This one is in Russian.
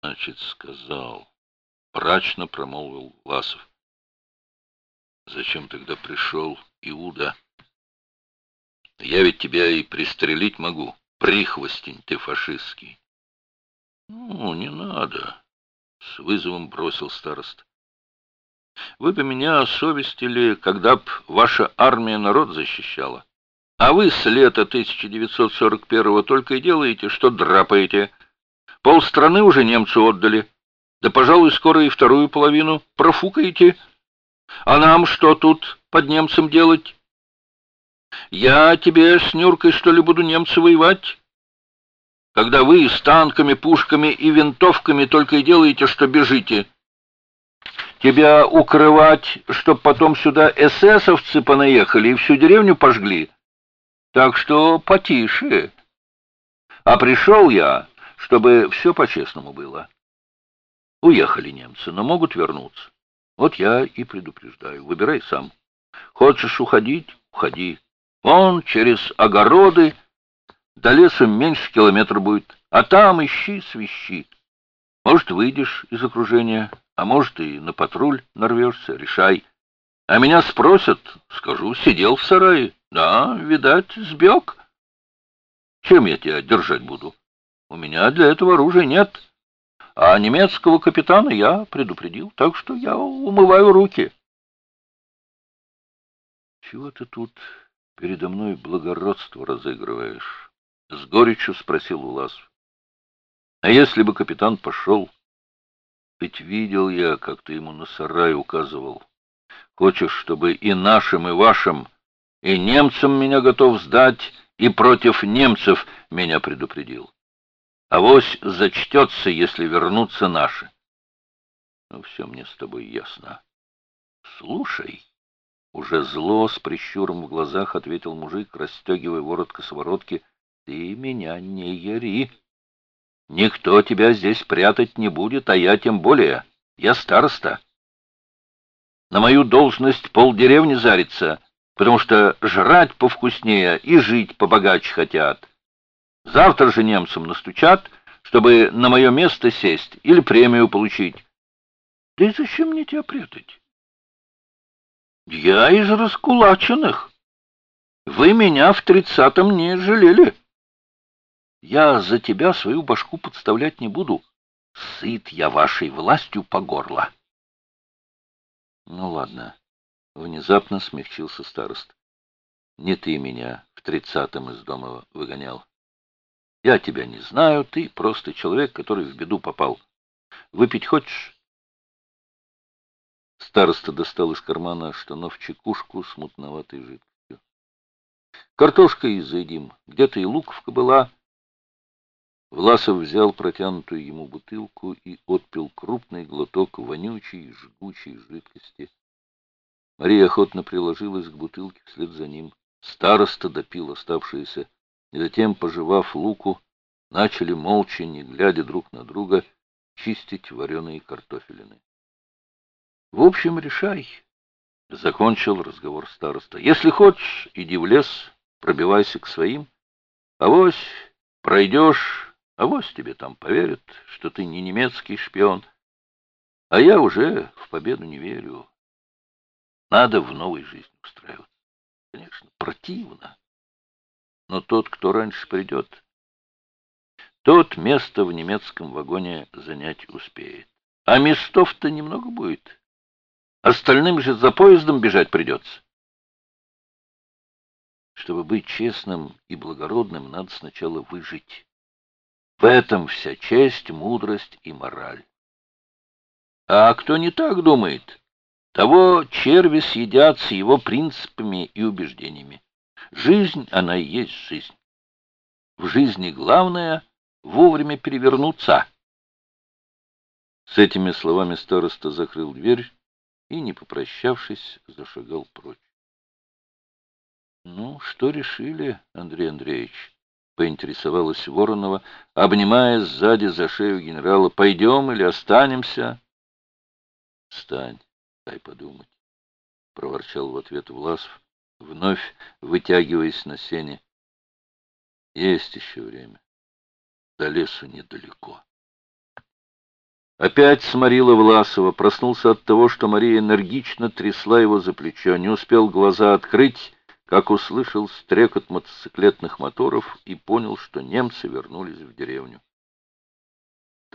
Значит, сказал. Прачно промолвил Власов. Зачем тогда пришел Иуда? Я ведь тебя и пристрелить могу. Прихвостень ты фашистский. Ну, не надо. С вызовом бросил старост. Вы бы меня совестили, когда б ваша армия народ защищала. А вы с лета 1941-го только и делаете, что драпаете. Полстраны уже немцу отдали. Да, пожалуй, скоро и вторую половину профукаете. А нам что тут под немцем делать? Я тебе с Нюркой, что ли, буду немцы воевать? Когда вы с танками, пушками и винтовками только и делаете, что бежите. Тебя укрывать, чтоб потом сюда эсэсовцы понаехали и всю деревню пожгли. Так что потише. А пришел я, чтобы все по-честному было. Уехали немцы, но могут вернуться. Вот я и предупреждаю. Выбирай сам. Хочешь уходить — уходи. Вон через огороды до леса меньше километра будет, а там ищи, свищи. Может, выйдешь из окружения, а может, и на патруль нарвешься, решай. А меня спросят, скажу, сидел в сарае. Да, видать, сбег. Чем я тебя держать буду? У меня для этого оружия нет. А немецкого капитана я предупредил, так что я умываю руки. Чего ты тут передо мной благородство разыгрываешь? С горечью спросил Уласов. А если бы капитан пошел? Ведь видел я, как ты ему на сарай указывал. Хочешь, чтобы и нашим, и вашим, и немцам меня готов сдать, и против немцев меня предупредил. Авось зачтется, если вернутся наши. Ну, все мне с тобой ясно. Слушай, уже зло с прищуром в глазах ответил мужик, расстегивая ворот косоворотки, ты меня не яри. Никто тебя здесь прятать не будет, а я тем более. Я староста. На мою должность полдеревни зарится, потому что жрать повкуснее и жить побогаче хотят. Завтра же немцам настучат, чтобы на мое место сесть или премию получить. Да и зачем мне тебя прятать? Я из раскулаченных. Вы меня в тридцатом не жалели. Я за тебя свою башку подставлять не буду. Сыт я вашей властью по горло. Ну ладно, внезапно смягчился старост. Не ты меня в тридцатом из дома выгонял. Я тебя не знаю, ты просто человек, который в беду попал. Выпить хочешь? Староста достал из кармана штанов чекушку с мутноватой жидкостью. Картошкой заедим, где-то и луковка была. Власов взял протянутую ему бутылку и отпил крупный глоток вонючей, жгучей жидкости. Мария охотно приложилась к бутылке вслед за ним. Староста допил оставшееся, и затем, пожевав луку, начали молча, не глядя друг на друга, чистить вареные картофелины. — В общем, решай, — закончил разговор староста. — Если хочешь, иди в лес, пробивайся к своим. Авось пройдешь Авось тебе там поверят, что ты не немецкий шпион. А я уже в победу не верю. Надо в новой жизни устраиваться. Конечно, противно. Но тот, кто раньше придет, тот место в немецком вагоне занять успеет. А местов-то немного будет. Остальным же за поездом бежать придется. Чтобы быть честным и благородным, надо сначала выжить. В этом вся честь, мудрость и мораль. А кто не так думает, того черви съедят с его принципами и убеждениями. Жизнь, она и есть жизнь. В жизни главное — вовремя перевернуться. С этими словами староста закрыл дверь и, не попрощавшись, зашагал прочь. — Ну, что решили, Андрей Андреевич? поинтересовалась Воронова, обнимая сзади за шею генерала. «Пойдем или останемся?» «Встань, дай подумать», — проворчал в ответ Власов, вновь вытягиваясь на сене. «Есть еще время. До лесу недалеко». Опять сморила Власова, проснулся от того, что Мария энергично трясла его за плечо, не успел глаза открыть, как услышал стрекот мотоциклетных моторов и понял, что немцы вернулись в деревню.